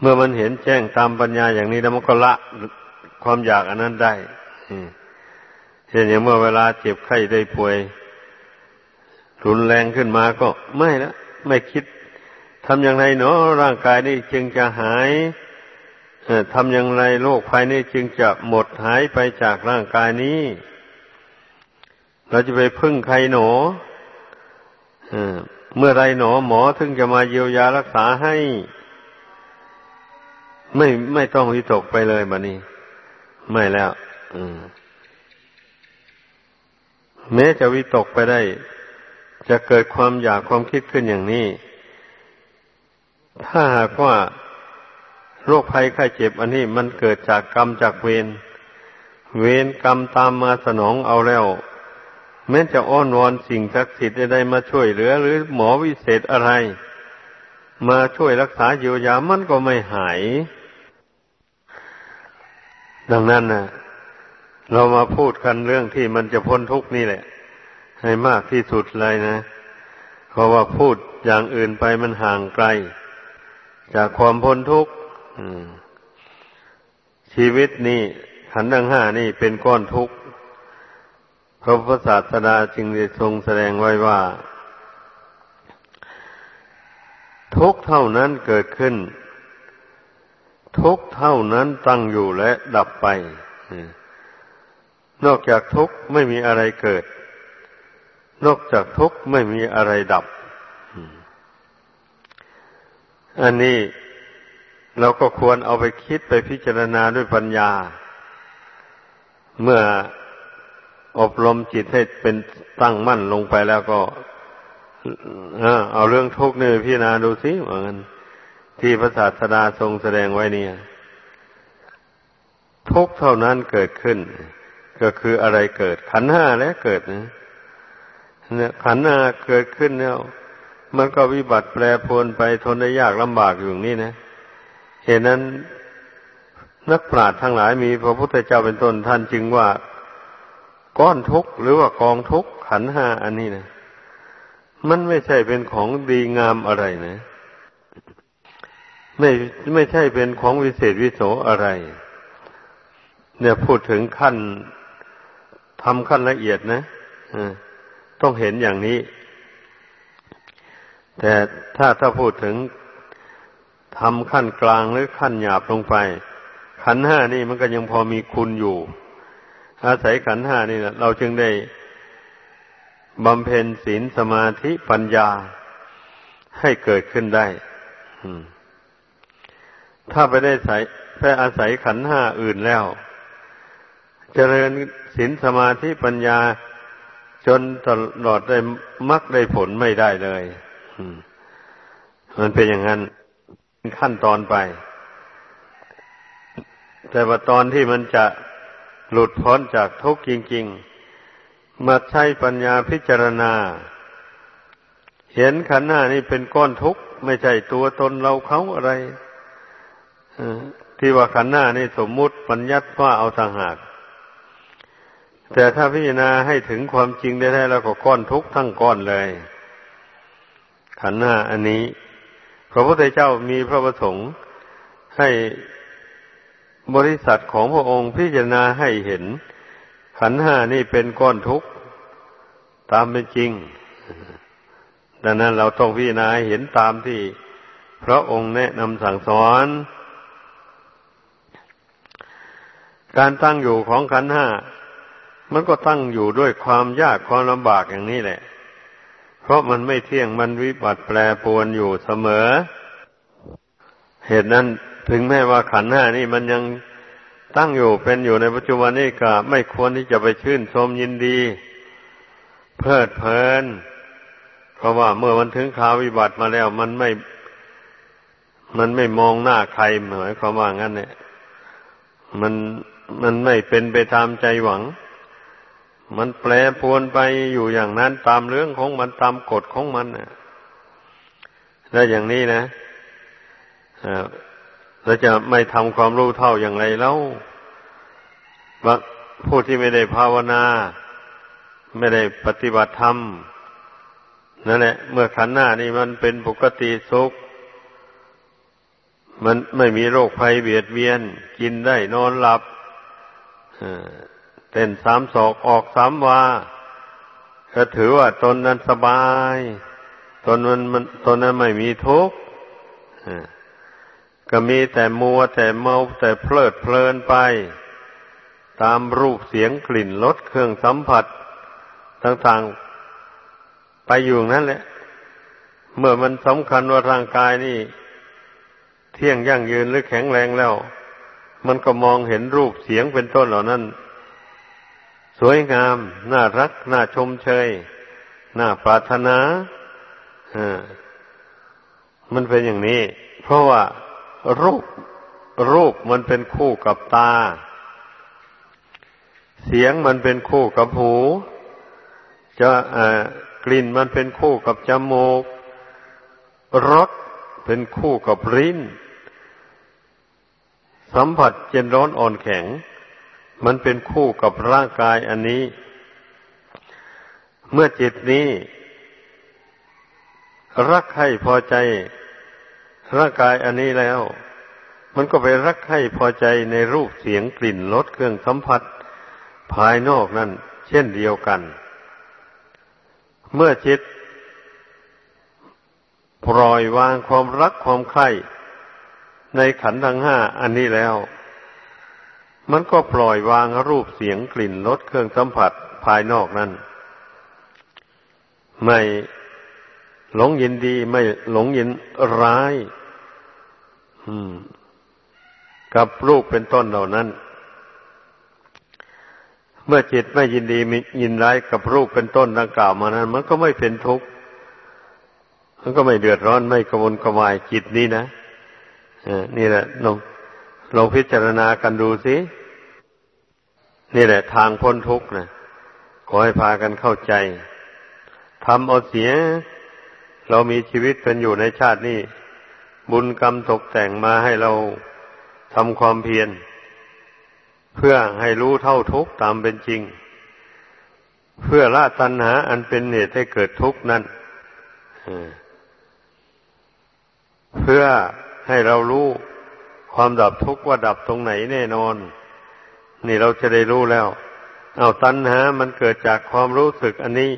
เมื่อมันเห็นแจ้งตามปัญญาอย่างนี้แล้วมันก็ละความอยากอันนั้นได้เช่นอย่างเมื่อเวลาเจ็บไข้ได้ป่วยรุนแรงขึ้นมาก็ไม่ละไม่คิดทำอย่างไรเนาะร่างกายนี้จึงจะหายทำอย่างไรโรคภายนี้จึงจะหมดหายไปจากร่างกายนี้ เราจะไปพึ่งใครหนอเมื่อไรหนอหมอถึงจะมาเยียวยารักษาให้ ไม่ไม่ต้องวิตกไปเลยบันี้ ไม่แล้วแม้จะวิตกไปได้ จะเกิดความอยากความคิดขึ้นอย่างนี้ ถ้าหากว่าโรคภัยไข้เจ็บ อันนี้มันเกิดจากกรรมจากเวรเวรกรรมตามมาสนองเอาแล้ว แม้จะอ้อนวอนสิ่งศักดิ์สิทธิ์ใดๆมาช่วยเหลือ หรือหมอวิเศษอะไร มาช่วยรักษาเยียวยามันก็ไม่หาย ดังนั้นนะเรามาพูดกันเรื่องที่มันจะพ้นทุกนี่แหละ ให้มากที่สุดเลยนะ เพราะว่าพูดอย่างอื่นไปมันห่างไกล จากความพ้นทุกข์ชีวิตนี้ขันธ์ทั้งห้านี่เป็นก้อนทุกข์พระพุทธศาสดาจึงได้ทรงแสดงไว้ว่า ทุกเท่านั้นเกิดขึ้น ทุกเท่านั้นตั้งอยู่และดับไป นอกจากทุกไม่มีอะไรเกิด นอกจากทุกไม่มีอะไรดับ อันนี้เราก็ควรเอาไปคิดไปพิจารณาด้วยปัญญา เมื่ออบรมจิตให้เป็นตั้งมั่นลงไปแล้วก็ เอาเรื่องทุกข์นี่พิจารณาดูสิว่างัน ที่พระศาสดาทรงแสดงไว้เนี่ย ทุกเท่านั้นเกิดขึ้น ก็คืออะไรเกิด ขันห้าแล้วเกิดนะเนี่ยขันห้าเกิดขึ้นแล้วมันก็วิบัติแปรปรวนไปทนได้ยากลำบากอยู่นี่นะเหตุนั้นนักปราชญ์ทั้งหลายมีพระพุทธเจ้าเป็นต้นท่านจึงว่าก้อนทุกข์หรือว่ากองทุกข์ขันห้าอันนี้นะมันไม่ใช่เป็นของดีงามอะไรนะ ไม่ไม่ใช่เป็นของวิเศษวิโสอะไร เนี่ยพูดถึงขั้นทำขั้นละเอียดนะต้องเห็นอย่างนี้ แต่ถ้าถ้าพูดถึงทำขั้นกลางหรือขั้นหยาบลงไป ขันห้านี่มันก็ยังพอมีคุณอยู่ อาศัยขันห้านี่นะเราจึงได้บำเพ็ญศีลสมาธิปัญญาให้เกิดขึ้นได้ ถ้าไปได้ใส่ไปอาศัยขันห้าอื่นแล้ว เจริญศีลสมาธิปัญญาจนตลอดได้มักได้ผลไม่ได้เลยมันเป็นอย่างนั้นขั้นตอนไป แต่ว่าตอนที่มันจะหลุดพ้นจากทุกข์จริง ๆ มาใช้ปัญญาพิจารณา เห็นขันหน้านี่เป็นก้อนทุกข์ ไม่ใช่ตัวตนเราเขาอะไร ที่ว่าขันหน้านี่สมมุติปัญญัติว่าเอาต่างหาก แต่ถ้าพิจารณาให้ถึงความจริงได้แล้วก็ก้อนทุกข์ทั้งก้อนเลย ขันธ์ห้าอันนี้ พระพุทธเจ้ามีพระประสงค์ให้บริษัทของพระองค์พิจารณาให้เห็น ขันห้านี่เป็นก้อนทุกข์ตามเป็นจริง ดังนั้นเราต้องพิจารณาเห็นตามที่พระองค์แนะนำสั่งสอน การตั้งอยู่ของขันห้ามันก็ตั้งอยู่ด้วยความยากความลำบากอย่างนี้แหละ เพราะมันไม่เที่ยงมันวิบัติแปรปรวนอยู่เสมอ เหตุนั้นถึงแม้ว่าขันห้านี่มันยังตั้งอยู่เป็นอยู่ในปัจจุบันนี้ก็ไม่ควรที่จะไปชื่นชมยินดี เพลิดเพลิน เพราะว่าเมื่อมันถึงข่าววิบัติมาแล้วมันไม่ มันไม่มองหน้าใครเหมายควาว่างั้นเนี่ย มัน มันไม่เป็นไปตามใจหวัง มันแปรปวนไปอยู่อย่างนั้นตามเรื่องของมันตามกฎของมันแล้วอย่างนี้นะเราจะไม่ทำความรู้เท่าอย่างไรแล้วผู้ที่ไม่ได้ภาวนา ไม่ได้ปฏิบัติธรรมนั่นแหละ เมื่อขันหน้านี่มันเป็นปกติสุข มันไม่มีโรคภัยเบียดเบียน กินได้นอนหลับ เต้นสามศอกออกสามวาก็ถือว่าตนนั้นสบาย ตนมันมันตนนั้นไม่มีทุกข์ก็มีแต่มัวแต่เมาแต่เพลิดเพลินไป ตามรูปเสียงกลิ่นรสเครื่องสัมผัสต่างๆไปอยู่นั่นแหละ เมื่อมันสำคัญว่าร่างกายนี่ เที่ยงยั่งยืนหรือแข็งแรงแล้ว มันก็มองเห็นรูปเสียงเป็นต้นเหล่านั้น สวยงาม น่ารัก น่าชมเชย น่าปรารถนามันเป็นอย่างนี้ เพราะว่ารูปรูปมันเป็นคู่กับตา เสียงมันเป็นคู่กับหู จะกลิ่นมันเป็นคู่กับจมูก รสเป็นคู่กับริ้น สัมผัสเย็นร้อนอ่อนแข็ง มันเป็นคู่กับร่างกายอันนี้ เมื่อจิตนี้ รักใครพอใจ ร่างกายอันนี้แล้ว มันก็ไปรักใคร่พอใจในรูปเสียงกลิ่นรสเครื่องสัมผัส ภายนอกนั่น เช่นเดียวกัน เมื่อจิตปล่อยวางความรักความใคร่ ในขันธ์ทั้งห้าอันนี้แล้ว มันก็ปล่อยวางรูปเสียงกลิ่นรสเครื่องสัมผัสภายนอกนั้น ไม่หลงยินดีไม่หลงยินร้ายกับรูปเป็นต้นเหล่านั้น เมื่อจิตไม่ยินดีมียินร้ายกับรูปเป็นต้นดังกล่าวมานั้น มันก็ไม่เป็นทุกข์มันก็ไม่เดือดร้อนไม่กระวนกระวายจิตนี้นะ นี่แหละลองลองพิจารณากันดูสิ นี่แหละ ทางพ้นทุกข์นะขอให้พากันเข้าใจทำเอาเสีย เรามีชีวิตเป็นอยู่ในชาตินี้ บุญกรรมตกแต่งมาให้เราทำความเพียร เพื่อให้รู้เท่าทุกข์ตามเป็นจริง เพื่อละตัณหาอันเป็นเหตุให้เกิดทุกข์นั้นเพื่อ ให้เรารู้ความดับทุกข์ว่าดับตรงไหนแน่นอน นี่เราจะได้รู้แล้ว เอาตัณหา มันเกิดจากความรู้สึกอันนี้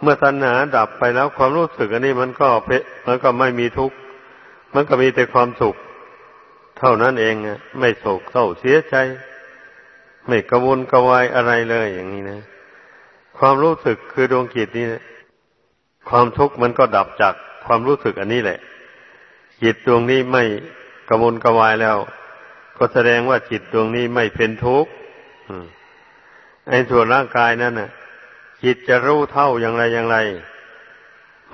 เมื่อตัณหาดับไปแล้วความรู้สึกอันนี้มันก็เพมันก็ไม่มีทุกข์ มันก็มีแต่ความสุข เท่านั้นเองไม่โศกเศร้าเสียใจ ไม่กระวนกระวายอะไรเลยอย่างนี้นะ ความรู้สึกคือดวงจิตนี่ความทุกข์มันก็ดับจากความรู้สึกอันนี้แหละ จิตดวงนี้ไม่กระวนกระวายแล้ว ก็แสดงว่าจิตดวงนี้ไม่เป็นทุกข์ไอ้ส่วนร่างกายนั่นน่ะ จิตจะรู้เท่าอย่างไรอย่างไร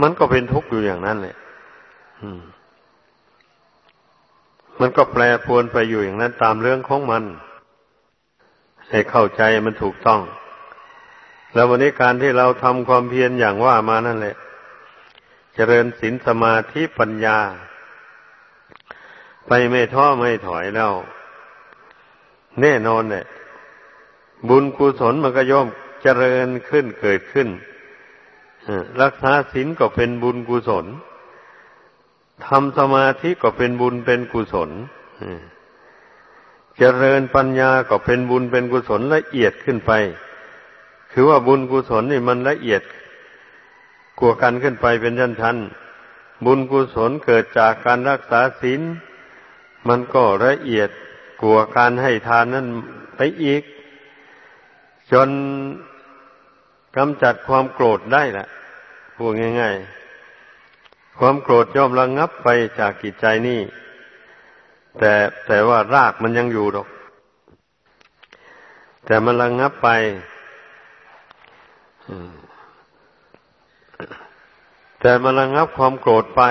มันก็เป็นทุกข์อยู่อย่างนั้นแหละมันก็แปรปรวนไปอยู่อย่างนั้นตามเรื่องของมัน ให้เข้าใจมันถูกต้อง แล้ววันนี้การที่เราทำความเพียรอย่างว่ามานั่นแหละ เจริญศีลสมาธิปัญญา ไปไม่ท้อไม่ถอยแล้ว แน่นอนเนี่ยบุญกุศลมันก็ย่อมเจริญขึ้นเกิดขึ้นรักษาศีลก็เป็นบุญกุศลทำสมาธิก็เป็นบุญเป็นกุศลเจริญปัญญาก็เป็นบุญเป็นกุศลละเอียดขึ้นไป คือว่าบุญกุศลนี่มันละเอียดกว่ากันขึ้นไปเป็นชั้นๆบุญกุศลเกิดจากการรักษาศีล มันก็ละเอียดกว่าการให้ทานนั้นไปอีก จนกำจัดความโกรธได้ละพูดง่าย ๆ ความโกรธย่อมระงงับไปจากกิจใจนี่ แต่แต่ว่ารากมันยังอยู่หรอก แต่มันระงงับไปแต่มันระงงับความโกรธไป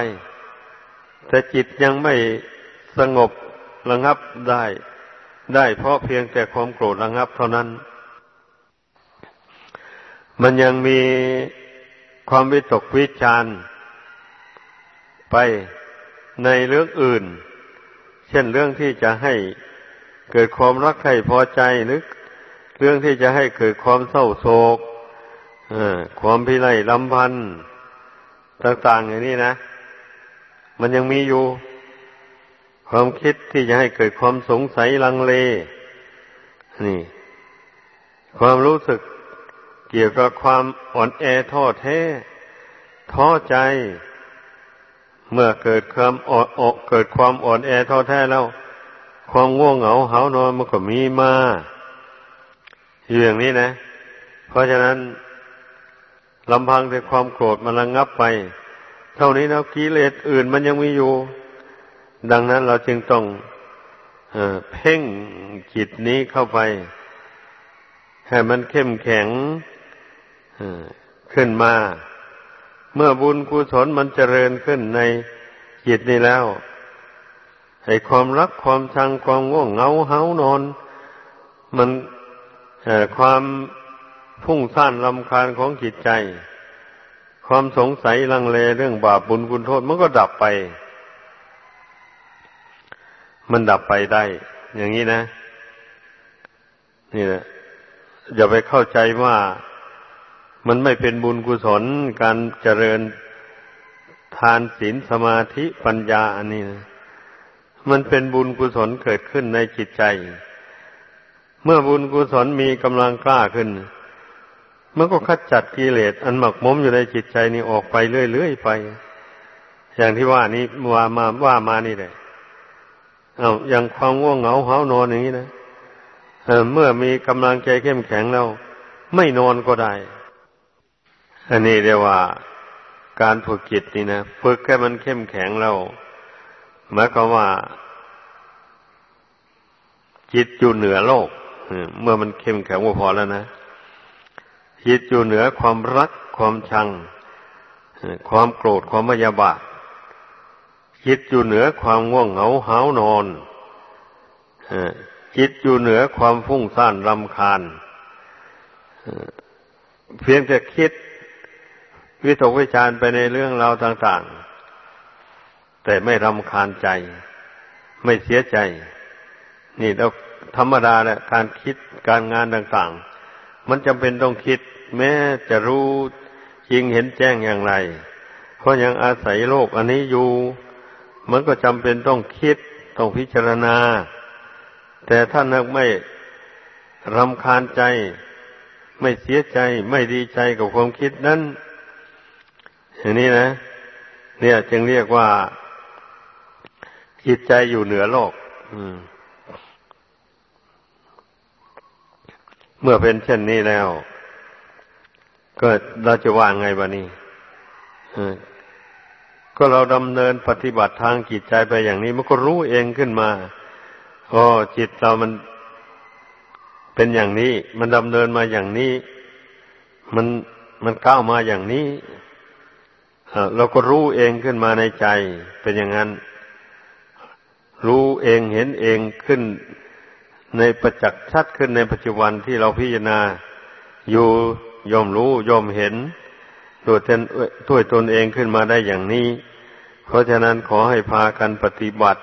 แต่จิตยังไม่ สงบระงับได้ ได้เพราะเพียงแต่ความโกรธระงงับเท่านั้น มันยังมีความวิตกวิจารไปในเรื่องอื่น เช่นเรื่องที่จะให้เกิดความรักใคร่พอใจหรือเรื่องที่จะให้เกิดความเศร้าโศกความพิไรลำพันธ์ต่าง ๆ อย่างนี้นะ มันยังมีอยู่ ความคิดที่จะให้เกิดความสงสัยลังเล นี่ ความรู้สึกเกี่ยวกับความอ่อนแอท้อแท้ ท้อใจ เมื่อเกิดความอ่อนเกิดความอ่อนแอท้อแท้แล้ว ความง่วงเหงาเหานอนมันก็มีมาอยู่อย่างนี้นะ เพราะฉะนั้นลำพังแต่ความโกรธมันระงงับไป เท่านี้แล้วกิเลสอื่นมันยังมีอยู่ ดังนั้นเราจึงต้องเอเพ่งจิตนี้เข้าไป ให้มันเข้มแข็งขึ้นมา เมื่อบุญกุศลมันเจริญขึ้นในจิตนี้แล้วให้ความรักความชังความง่วงเหงาเหานอน มันความพุ่งซ่านลำคาญของจิตใจ ความสงสัยลังเลเรื่องบาปบุญคุณโทษมันก็ดับไป มันดับไปได้ อย่างนี้นะ นี่แหละอย่าไปเข้าใจว่ามันไม่เป็นบุญกุศลการเจริญทานศีลสมาธิปัญญาอันนี้นะมันเป็นบุญกุศลเกิดขึ้นในจิตใจ เมื่อบุญกุศลมีกำลังกล้าขึ้น มันก็ขจัดกิเลสอันหมักมมอยู่ในจิตใจนี้ออกไปเรื่อยๆไป อย่างที่ว่านี้ว่ามาว่ามานี่แหละ เอาอย่างความง่วงเหงาเหานอนอย่างนี้นะเเมื่อมีกำลังใจเข้มแข็งแล้ว ไม่นอนก็ได้ อันนี้เรียกว่าการฝึกจิตนี่นะฝึกแค่มันเข้มแข็งแล้วหมายความว่า จิตอยู่เหนือโลกเมื่อมันเข้มแข็งพอแล้วนะจิตอยู่เหนือความรักความชัง ความโกรธความมยาบาท จิตอยู่เหนือความง่วงเหงาหานอนจิตอยู่เหนือความฟุ้งซ่านรำคาญเพียงแต่คิดวิตกวิจารไปในเรื่องราวต่าง ๆ แต่ไม่รำคาญใจ ไม่เสียใจ นี่เราธรรมดาแหละการคิดการงานต่าง ๆ มันจำเป็นต้องคิด แม้จะรู้จริงเห็นแจ้งอย่างไร เพราะยังอาศัยโลกอันนี้อยู่ มันก็จำเป็นต้องคิดต้องพิจารณา แต่ถ้านึกไม่รำคาญใจ ไม่เสียใจ ไม่ดีใจกับความคิดนั้นอย่างนี้นะ เนี่ยจึงเรียกว่าจิตใจอยู่เหนือโลกเมื่อเป็นเช่นนี้แล้ว ก็เราจะว่าไงบะนี่ ก็เราดำเนินปฏิบัติทางจิตใจไปอย่างนี้ มันก็รู้เองขึ้นมาอ๋อจิตเรามันเป็นอย่างนี้ มันดำเนินมาอย่างนี้ มันมันก้าวมาอย่างนี้เราก็รู้เองขึ้นมาในใจ เป็นอย่างนั้น รู้เองเห็นเองขึ้น ในประจักษ์ชัดขึ้นในปัจจุบันที่เราพิจารณา อยู่ย่อมรู้ย่อมเห็น ตัวตนด้วยตนเองขึ้นมาได้อย่างนี้ เพราะฉะนั้นขอให้พากันปฏิบัติ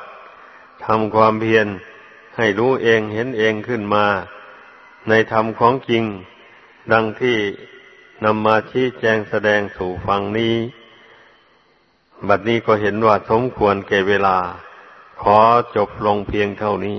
ทำความเพียรให้รู้เองเห็นเองขึ้นมา ในธรรมของจริง ดังที่นำมาชี้แจงแสดงสู่ฟังนี้ บัดนี้ก็เห็นว่าสมควรแก่เวลา ขอจบลงเพียงเท่านี้